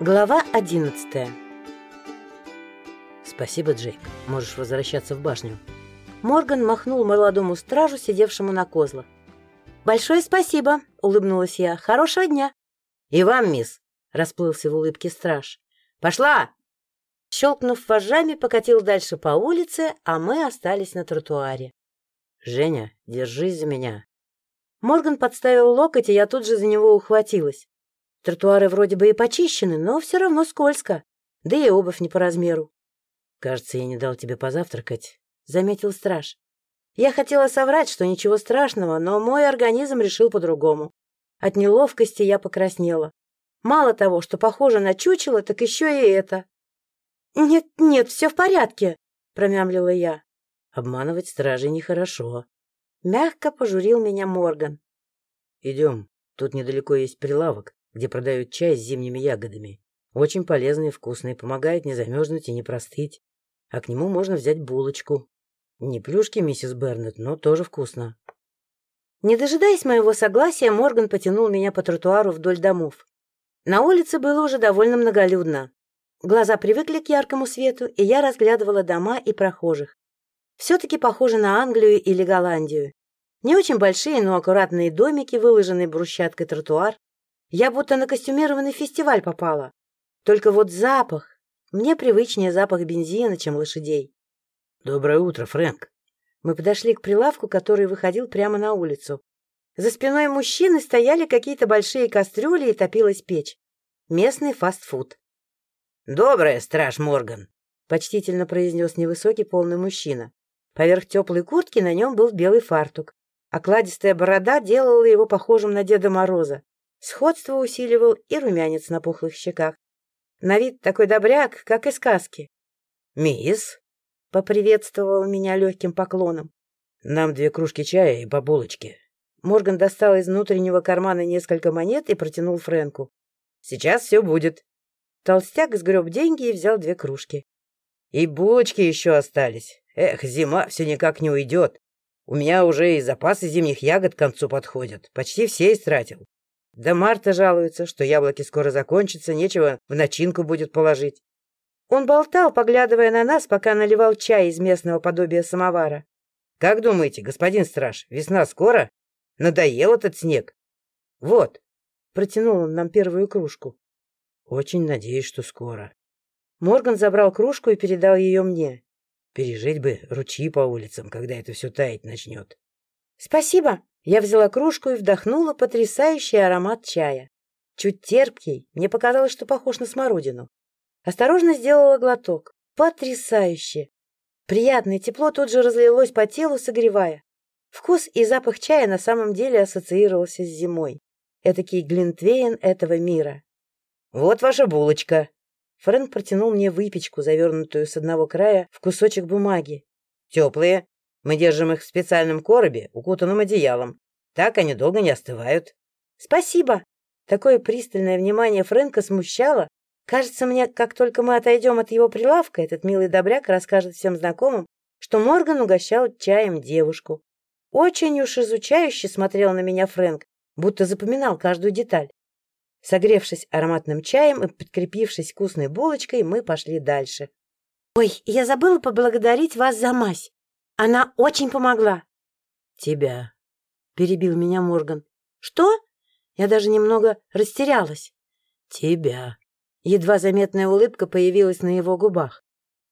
Глава одиннадцатая Спасибо, Джейк. Можешь возвращаться в башню. Морган махнул молодому стражу, сидевшему на козлах. «Большое спасибо!» — улыбнулась я. «Хорошего дня!» «И вам, мисс!» — расплылся в улыбке страж. «Пошла!» Щелкнув вожжами, покатил дальше по улице, а мы остались на тротуаре. «Женя, держись за меня!» Морган подставил локоть, и я тут же за него ухватилась. Тротуары вроде бы и почищены, но все равно скользко. Да и обувь не по размеру. — Кажется, я не дал тебе позавтракать, — заметил страж. Я хотела соврать, что ничего страшного, но мой организм решил по-другому. От неловкости я покраснела. Мало того, что похоже на чучело, так еще и это. — Нет, нет, все в порядке, — промямлила я. — Обманывать стражей нехорошо. Мягко пожурил меня Морган. — Идем, тут недалеко есть прилавок где продают чай с зимними ягодами. Очень полезный и вкусный, помогает не замерзнуть и не простыть. А к нему можно взять булочку. Не плюшки, миссис Бернет, но тоже вкусно. Не дожидаясь моего согласия, Морган потянул меня по тротуару вдоль домов. На улице было уже довольно многолюдно. Глаза привыкли к яркому свету, и я разглядывала дома и прохожих. Все-таки похоже на Англию или Голландию. Не очень большие, но аккуратные домики, выложенный брусчаткой тротуар, я будто на костюмированный фестиваль попала. Только вот запах. Мне привычнее запах бензина, чем лошадей. Доброе утро, Фрэнк. Мы подошли к прилавку, который выходил прямо на улицу. За спиной мужчины стояли какие-то большие кастрюли и топилась печь. Местный фастфуд. «Доброе, страж Морган!» — почтительно произнес невысокий полный мужчина. Поверх теплой куртки на нем был белый фартук. Окладистая борода делала его похожим на Деда Мороза. Сходство усиливал и румянец на пухлых щеках. На вид такой добряк, как и сказки. «Мисс!» — поприветствовал меня легким поклоном. «Нам две кружки чая и по булочке». Морган достал из внутреннего кармана несколько монет и протянул Фрэнку. «Сейчас все будет». Толстяк сгреб деньги и взял две кружки. «И булочки еще остались. Эх, зима все никак не уйдет. У меня уже и запасы зимних ягод к концу подходят. Почти все истратил. Да Марта жалуется, что яблоки скоро закончатся, нечего в начинку будет положить. Он болтал, поглядывая на нас, пока наливал чай из местного подобия самовара. — Как думаете, господин страж, весна скоро? Надоел этот снег? — Вот, — протянул он нам первую кружку. — Очень надеюсь, что скоро. Морган забрал кружку и передал ее мне. Пережить бы ручьи по улицам, когда это все таять начнет. — Спасибо, я взяла кружку и вдохнула потрясающий аромат чая. Чуть терпкий, мне показалось, что похож на смородину. Осторожно сделала глоток. Потрясающе! Приятное тепло тут же разлилось по телу, согревая. Вкус и запах чая на самом деле ассоциировался с зимой. Этакий глинтвейн этого мира. «Вот ваша булочка!» Фрэнк протянул мне выпечку, завернутую с одного края в кусочек бумаги. «Теплые, мы держим их в специальном коробе, укутанном одеялом. Так они долго не остывают. Спасибо. Такое пристальное внимание Фрэнка смущало. Кажется мне, как только мы отойдем от его прилавка, этот милый добряк расскажет всем знакомым, что Морган угощал чаем девушку. Очень уж изучающе смотрел на меня Фрэнк, будто запоминал каждую деталь. Согревшись ароматным чаем и подкрепившись вкусной булочкой, мы пошли дальше. — Ой, я забыла поблагодарить вас за мазь. Она очень помогла. Тебя, перебил меня Морган. Что? Я даже немного растерялась. Тебя. Едва заметная улыбка появилась на его губах.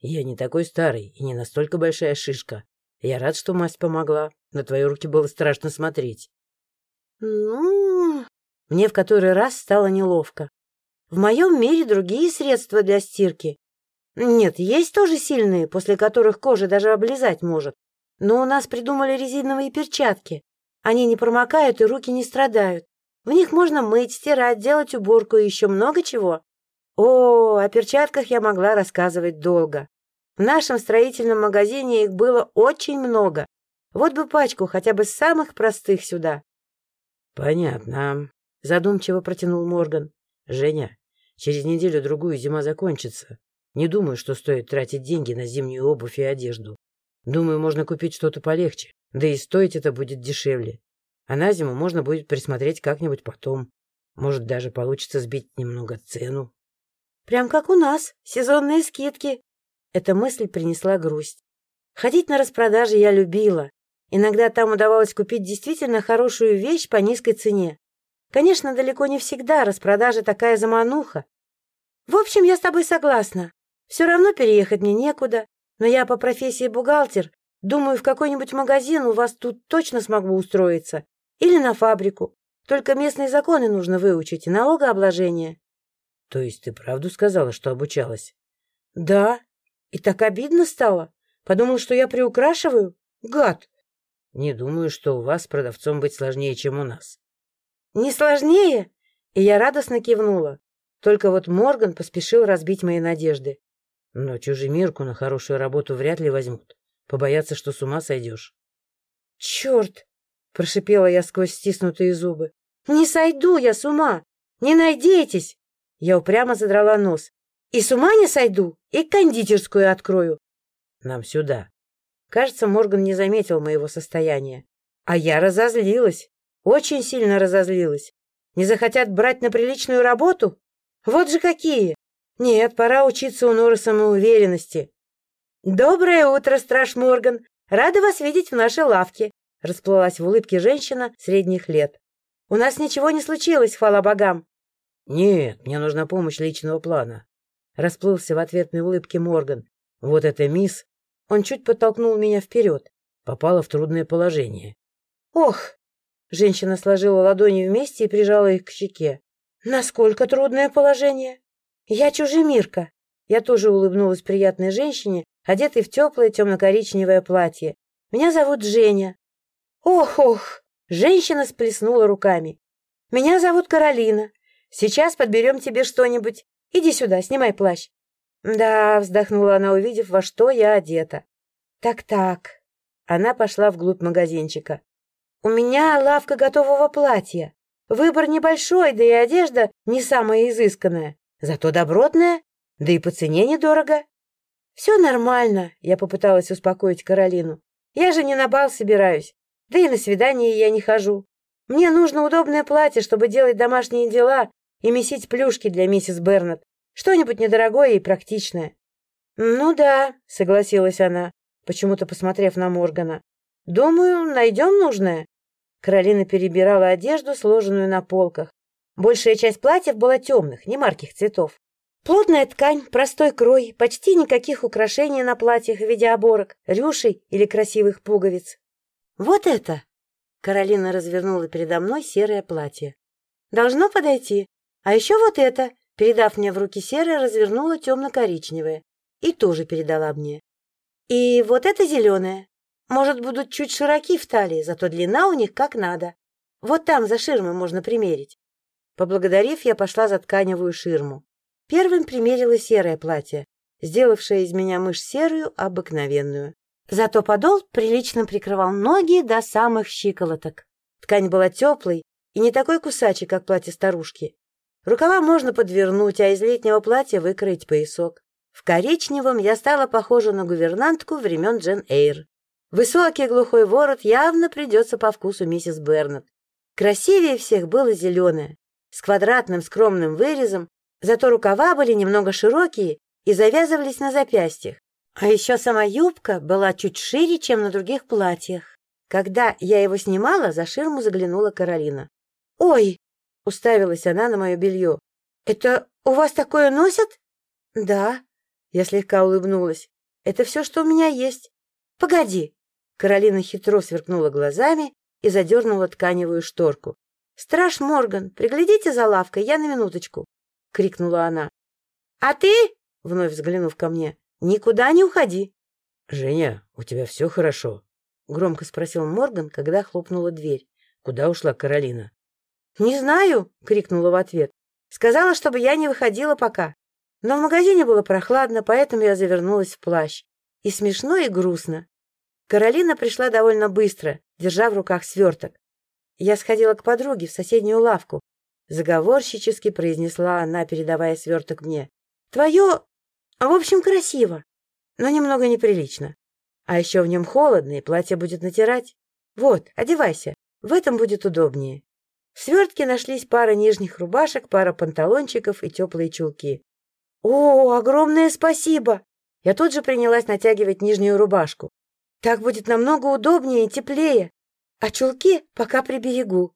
Я не такой старый и не настолько большая шишка. Я рад, что мать помогла. На твои руки было страшно смотреть. Ну, мне в который раз стало неловко. В моем мире другие средства для стирки. Нет, есть тоже сильные, после которых кожа даже облизать может. Но у нас придумали резиновые перчатки. Они не промокают и руки не страдают. В них можно мыть, стирать, делать уборку и еще много чего. О, о перчатках я могла рассказывать долго. В нашем строительном магазине их было очень много. Вот бы пачку хотя бы самых простых сюда. — Понятно, — задумчиво протянул Морган. — Женя, через неделю-другую зима закончится. Не думаю, что стоит тратить деньги на зимнюю обувь и одежду. Думаю, можно купить что-то полегче, да и стоить это будет дешевле. А на зиму можно будет присмотреть как-нибудь потом. Может, даже получится сбить немного цену. Прям как у нас, сезонные скидки. Эта мысль принесла грусть. Ходить на распродажи я любила. Иногда там удавалось купить действительно хорошую вещь по низкой цене. Конечно, далеко не всегда распродажа такая замануха. В общем, я с тобой согласна. Все равно переехать мне некуда, но я по профессии бухгалтер. Думаю, в какой-нибудь магазин у вас тут точно смогу устроиться. Или на фабрику. Только местные законы нужно выучить и налогообложение. — То есть ты правду сказала, что обучалась? — Да. И так обидно стало. Подумал, что я приукрашиваю. Гад! — Не думаю, что у вас продавцом быть сложнее, чем у нас. — Не сложнее? И я радостно кивнула. Только вот Морган поспешил разбить мои надежды. Но чужемирку на хорошую работу вряд ли возьмут. Побоятся, что с ума сойдешь. — Черт! — прошипела я сквозь стиснутые зубы. — Не сойду я с ума! Не найдитесь! Я упрямо задрала нос. И с ума не сойду, и кондитерскую открою. — Нам сюда. Кажется, Морган не заметил моего состояния. А я разозлилась. Очень сильно разозлилась. Не захотят брать на приличную работу? Вот же какие! Нет, пора учиться у Норы самоуверенности. «Доброе утро, страж Морган! Рада вас видеть в нашей лавке!» Расплылась в улыбке женщина средних лет. «У нас ничего не случилось, хвала богам!» «Нет, мне нужна помощь личного плана!» Расплылся в ответной улыбке Морган. «Вот эта мисс...» Он чуть подтолкнул меня вперед. Попала в трудное положение. «Ох!» Женщина сложила ладони вместе и прижала их к щеке. «Насколько трудное положение?» «Я чужемирка». Я тоже улыбнулась приятной женщине, одетой в теплое темно-коричневое платье. «Меня зовут Женя». «Ох-ох!» Женщина сплеснула руками. «Меня зовут Каролина. Сейчас подберем тебе что-нибудь. Иди сюда, снимай плащ». «Да», — вздохнула она, увидев, во что я одета. «Так-так». Она пошла вглубь магазинчика. «У меня лавка готового платья. Выбор небольшой, да и одежда не самая изысканная, зато добротная, да и по цене недорого. Все нормально, я попыталась успокоить Каролину. Я же не на бал собираюсь, да и на свидание я не хожу. Мне нужно удобное платье, чтобы делать домашние дела и месить плюшки для миссис Бернет. Что-нибудь недорогое и практичное. Ну да, согласилась она, почему-то посмотрев на Моргана. Думаю, найдем нужное. Каролина перебирала одежду, сложенную на полках. Большая часть платьев была темных, не марких цветов. Плотная ткань, простой крой, почти никаких украшений на платьях в виде оборок, рюшей или красивых пуговиц. «Вот это!» Каролина развернула передо мной серое платье. «Должно подойти. А еще вот это!» Передав мне в руки серое, развернула темно-коричневое. И тоже передала мне. «И вот это зеленое. Может, будут чуть широки в талии, зато длина у них как надо. Вот там, за ширмой, можно примерить. Поблагодарив, я пошла за тканевую ширму. Первым примерила серое платье, сделавшее из меня мышь серую, обыкновенную. Зато подол прилично прикрывал ноги до самых щиколоток. Ткань была теплой и не такой кусачей, как платье старушки. Рукава можно подвернуть, а из летнего платья выкроить поясок. В коричневом я стала похожа на гувернантку времен Джен Эйр. Высокий глухой ворот явно придется по вкусу миссис Бернет. Красивее всех было зеленое, с квадратным скромным вырезом, зато рукава были немного широкие и завязывались на запястьях. А еще сама юбка была чуть шире, чем на других платьях. Когда я его снимала, за ширму заглянула Каролина. «Ой!» — уставилась она на мое белье. «Это у вас такое носят?» «Да», — я слегка улыбнулась. «Это все, что у меня есть. Погоди, Каролина хитро сверкнула глазами и задернула тканевую шторку. — Страж Морган, приглядите за лавкой, я на минуточку! — крикнула она. — А ты, — вновь взглянув ко мне, — никуда не уходи! — Женя, у тебя все хорошо? — громко спросил Морган, когда хлопнула дверь. — Куда ушла Каролина? — Не знаю, — крикнула в ответ. — Сказала, чтобы я не выходила пока. Но в магазине было прохладно, поэтому я завернулась в плащ. И смешно, и грустно. Каролина пришла довольно быстро, держа в руках сверток. Я сходила к подруге в соседнюю лавку. Заговорщически произнесла она, передавая сверток мне. Твое, в общем, красиво, но немного неприлично. А еще в нем холодно, и платье будет натирать. Вот, одевайся, в этом будет удобнее. В свертке нашлись пара нижних рубашек, пара панталончиков и теплые чулки. О, огромное спасибо! Я тут же принялась натягивать нижнюю рубашку. Так будет намного удобнее и теплее. А чулки пока приберегу.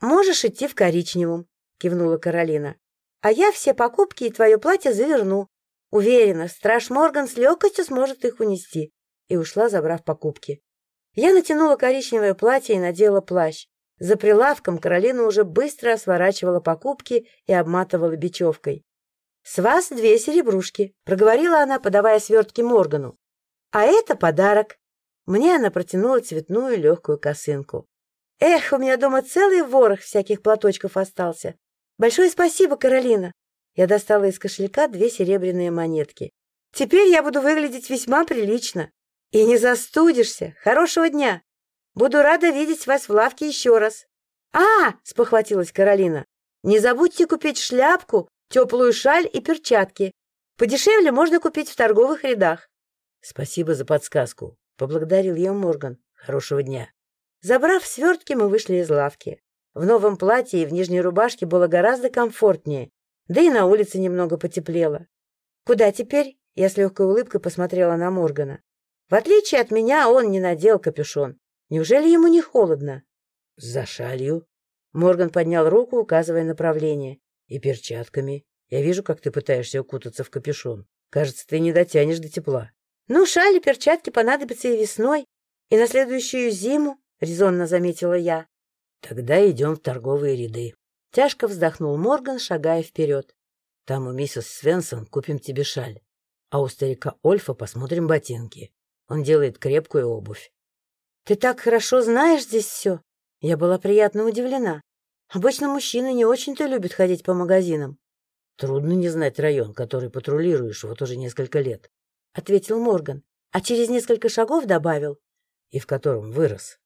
Можешь идти в коричневом, кивнула Каролина. А я все покупки и твое платье заверну. Уверена, страж Морган с легкостью сможет их унести. И ушла, забрав покупки. Я натянула коричневое платье и надела плащ. За прилавком Каролина уже быстро сворачивала покупки и обматывала бечевкой. «С вас две серебрушки», — проговорила она, подавая свертки Моргану. «А это подарок». Мне она протянула цветную легкую косынку. «Эх, у меня дома целый ворох всяких платочков остался. Большое спасибо, Каролина». Я достала из кошелька две серебряные монетки. «Теперь я буду выглядеть весьма прилично. И не застудишься. Хорошего дня. Буду рада видеть вас в лавке еще раз». «А!» — спохватилась Каролина. «Не забудьте купить шляпку теплую шаль и перчатки. Подешевле можно купить в торговых рядах. — Спасибо за подсказку, — поблагодарил ее Морган. — Хорошего дня. Забрав свертки, мы вышли из лавки. В новом платье и в нижней рубашке было гораздо комфортнее, да и на улице немного потеплело. «Куда теперь?» — я с легкой улыбкой посмотрела на Моргана. В отличие от меня, он не надел капюшон. Неужели ему не холодно? — За шалью. Морган поднял руку, указывая направление. И перчатками. Я вижу, как ты пытаешься укутаться в капюшон. Кажется, ты не дотянешь до тепла. Ну, шали, перчатки понадобятся и весной, и на следующую зиму, — резонно заметила я. Тогда идем в торговые ряды. Тяжко вздохнул Морган, шагая вперед. Там у миссис Свенсон купим тебе шаль, а у старика Ольфа посмотрим ботинки. Он делает крепкую обувь. Ты так хорошо знаешь здесь все. Я была приятно удивлена. Обычно мужчины не очень-то любят ходить по магазинам. — Трудно не знать район, который патрулируешь вот уже несколько лет, — ответил Морган, а через несколько шагов добавил. — И в котором вырос.